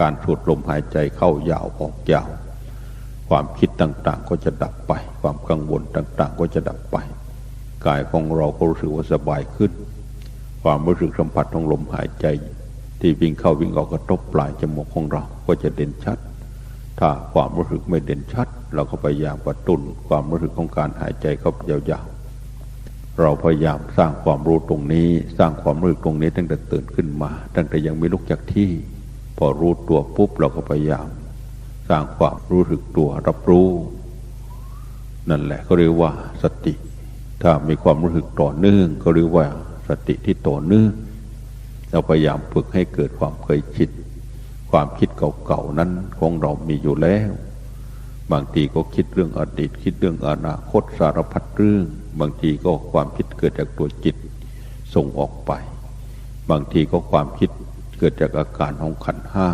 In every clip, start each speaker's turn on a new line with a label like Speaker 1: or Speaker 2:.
Speaker 1: การสูดลมหายใจเข้ายาวออกยาว ความคิดต่างๆก็จะดับไป ความกังวลต่างๆ ก็จะดับไป กายของเราก็รู้สึกว่าสบายขึ้น ความรู้สึกสัมผัสของลมหายใจ ที่วิ่งเข้าวิ่งออกกระทบปลายจมูกของเราก็จะเด่นชัด ถ้าความรู้สึกไม่เด่นชัด เราก็พยายามกระตุ้นความรู้สึกของการหายใจเข้ายาวๆ เราพยายามสร้างความรู้ตรงนี้ สร้างความรู้ตรงนี้ตั้งแต่ตื่นขึ้นมา ตั้งแต่ยังไม่ลุกจากที่ อรู้ตัวปุ๊บเราก็พยายาม สร้างความรู้สึกตัวรับรู้ นั่นแหละก็เรียกว่าสติ ถ้ามีความรู้สึกต่อเนื่อง ก็เรียกว่าสติที่ต่อเนื่องเราพยายามฝึกให้เกิดความเคยคิดความคิดเก่าๆนั้นของเรามีอยู่แล้ว บางทีก็คิดเรื่องอดีต คิดเรื่องอนาคตสารพัดเรื่อง บางทีก็ความคิดเกิดจากตัวจิตส่งออกไป บางทีก็ความคิด เกิดจากอาการของขันห้า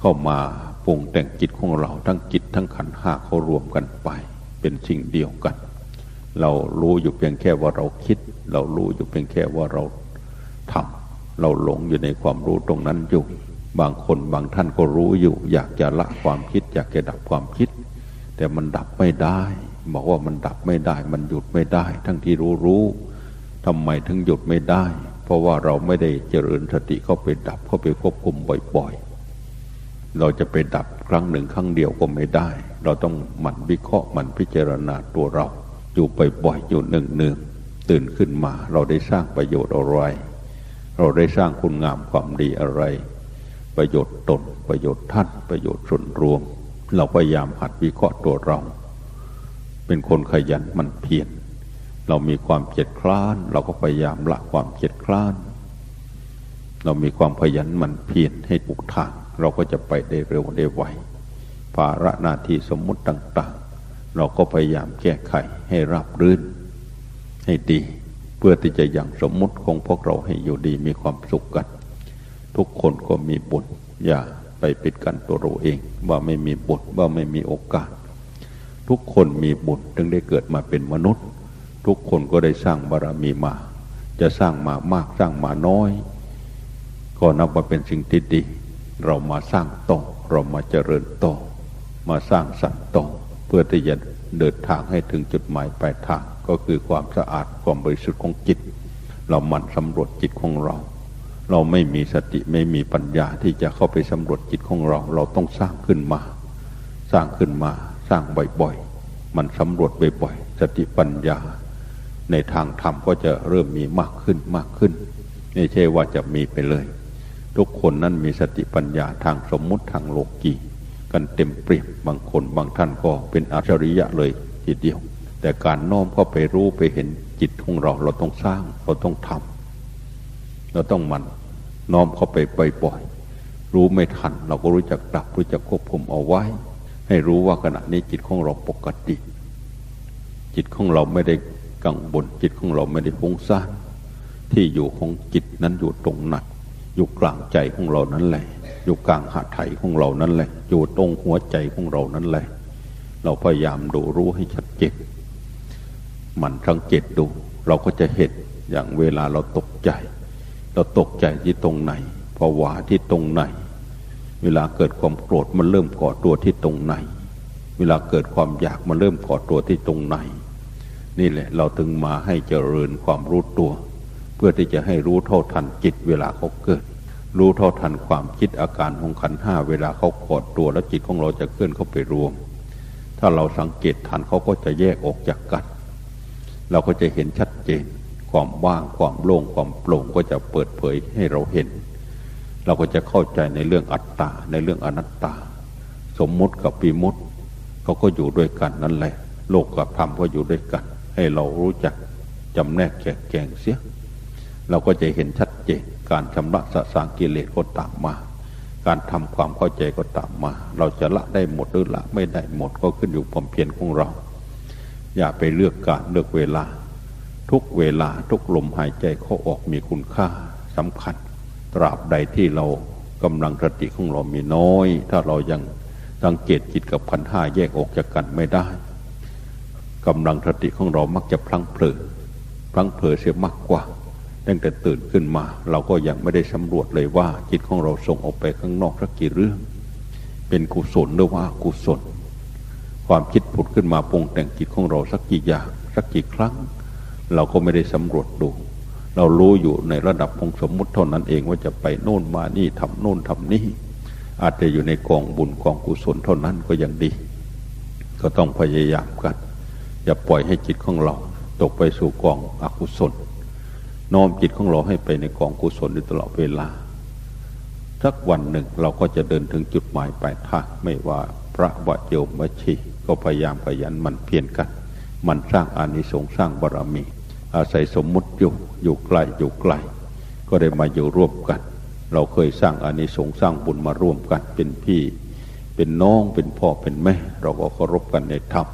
Speaker 1: เข้ามาปรุงแต่งจิตของเราทั้งจิตทั้งขันห้าเขารวมกันไป เป็นสิ่งเดียวกัน เรารู้อยู่เพียงแค่ว่าเราคิด เรารู้อยู่เพียงแค่ว่าเราทำเราหลงอยู่ในความรู้ตรงนั้นอยู่ บางคนบางท่านก็รู้อยู่ อยากจะละความคิด อยากจะดับความคิด แต่มันดับไม่ได้ บอกว่ามันดับไม่ได้ มันหยุดไม่ได้ ทั้งที่รู้รู้ทำไมถึงหยุดไม่ได้ เพราะว่าเราไม่ได้เจริญสติเข้าไปดับเข้าไปควบคุมบ่อยๆ เราจะไปดับครั้งหนึ่งครั้งเดียวก็ไม่ได้ เราต้องหมั่นวิเคราะห์หมั่นพิจารณาตัวเรา อยู่บ่อยๆอยู่หนึ่งหนึ่งตื่นขึ้นมาเราได้สร้างประโยชน์อะไร เราได้สร้างคุณงามความดีอะไร ประโยชน์ตนประโยชน์ท่านประโยชน์ส่วนรวม เราพยายามหัดวิเคราะห์ตัวเรา เป็นคนขยันมันเพียร เรามีความเจ็ดคลาน เราก็พยายามละความเจ็ดคลาน เรามีความพยันมันเพียรให้ปุกทาง เราก็จะไปได้เร็วได้ไวภาระหน้าที่สมมุติต่าง ๆ เราก็พยายามแก้ไขให้ราบรื่น ให้ดี เพื่อที่จะยังสมมุติของพวกเราให้อยู่ดีมีความสุขกัน ทุกคนก็มีบุญอย่าไปปิดกั้นตัวเราเอง ว่าไม่มีบุญว่าไม่มีโอกาส ทุกคนมีบุญจึงได้เกิดมาเป็นมนุษย์ ทุกคนก็ได้สร้างบารรมีมา จะสร้างมามากสร้างมาน้อย ก็นับว่าเป็นสิ่งที่ดี เรามาสร้างต่อเรามาเจริญต่อมาสร้างสรรค์ต่อเพื่อที่จะเดินทางให้ถึงจุดหมายปลายทางก็คือความสะอาดความบริสุทธิ์ของจิต เราหมั่นสำรวจจิตของเรา เราไม่มีสติไม่มีปัญญาที่จะเข้าไปสำรวจจิตของเรา เราต้องสร้างขึ้นมา สร้างขึ้นมา สร้างบ่อยๆ มันสำรวจบ่อยๆ สติปัญญา ในทางธรรมก็จะเริ่มมีมากขึ้นมากขึ้นไม่ใช่ว่าจะมีไปเลย ทุกคนนั้นมีสติปัญญาทางสมมุติทางโลกีกันเต็มเปรียบบางคนบางท่านก็เป็นอัจฉริยะเลยทีเดียว แต่การน้อมเข้าไปรู้ไปเห็นจิตของเราเราต้องสร้างเราต้องทำเราต้องมันน้อมเข้าไปบ่อยๆรู้ไม่ทัน เราก็รู้จักดับรู้จักควบคุมเอาไว้ ให้รู้ว่าขณะนี้จิตของเราปกติ จิตของเราไม่ได้ กังวลจิตของเราไม่ได้ฟุ้งซ่านที่อยู่ของจิตนั้นอยู่ตรงไหนอยู่กลางใจของเรานั้นแหละ อยู่กลางหัตถ์ของเรานั้นแหละ อยู่ตรงหัวใจของเรานั้นแหละ เราพยายามดูรู้ให้ชัดเจนมันสังเกตดู เราก็จะเห็นอย่างเวลาเราตกใจ เราตกใจที่ตรงไหนภาวะที่ตรงไหน เวลาเกิดความโกรธมันเริ่มก่อตัวที่ตรงไหน เวลาเกิดความอยากมันเริ่มก่อตัวที่ตรงไหน นี่แหละเราถึงมาให้เจริญความรู้ตัว เพื่อที่จะให้รู้เท่าทันจิตเวลาเขาเกิด รู้เท่าทันความคิดอาการของขันห้าเวลาเขากอดตัวแล้วจิตของเราจะเคลื่อนเข้าไปรวม ถ้าเราสังเกตทันเขาก็จะแยกออกจากกัน เราก็จะเห็นชัดเจน ความว่างความโล่งความโปร่งก็จะเปิดเผยให้เราเห็น เราก็จะเข้าใจในเรื่องอัตตาในเรื่องอนัตตา สมมุติกับปีมุติเขาก็อยู่ด้วยกันนั่นแหละ โลกกับธรรมก็อยู่ด้วยกัน ให้เรารู้จักจำแนกแกแกงเสีย เราก็จะเห็นชัดเจนการชำระสะสางกิเลสก็ตามมา การทำความเข้าใจก็ตามมา เราจะละได้หมดหรือละไม่ได้หมดก็ขึ้นอยู่ความเพียรของเรา อย่าไปเลือกการเลือกเวลา ทุกเวลาทุกลมหายใจเข้าออกมีคุณค่าสำคัญ ตราบใดที่เรากำลังสติของเรามีน้อย ถ้าเรายังสังเกตจิตกับพันห้าแยกออกจากกันไม่ได้ กำลังสติของเรามักจะพลังเผลอพลังเผลอเสียมากกว่าตั้งแต่ตื่นขึ้นมา เราก็ยังไม่ได้สำรวจเลยว่าจิตของเราส่งออกไปข้างนอกสักกี่เรื่อง เป็นกุศลหรือว่ากุศล ความคิดผุดขึ้นมาปรุงแต่งจิตของเราสักกี่อย่างสักกี่ครั้ง เราก็ไม่ได้สำรวจดู เรารู้อยู่ในระดับของสมมุติเท่านั้นเองว่าจะไปโน่นมานี่ทำโน่นทำนี่อาจจะอยู่ในกองบุญกองกุศลเท่านั้นก็ยังดี ก็ต้องพยายามกัน อย่าปล่อยให้จิตของเรา ตกไปสู่กองอกุศลน้อมจิตของเราให้ไปในกองกุศลตลอดเวลาสักวันหนึ่งเราก็จะเดินถึงจุดหมายปลายทางไม่ว่าพระวะโยมวชีก็พยายามขยันมันเพียรกัน มันสร้างอานิสงส์สร้างบารมี อาศัยสมมุติอยู่อยู่ไกลอยู่ไกล ก็ได้มาอยู่ร่วมกัน เราเคยสร้างอานิสงส์สร้างบุญมาร่วมกันเป็นพี่ เป็นน้องเป็นพ่อเป็นแม่ เราก็เคารพกันในธรรม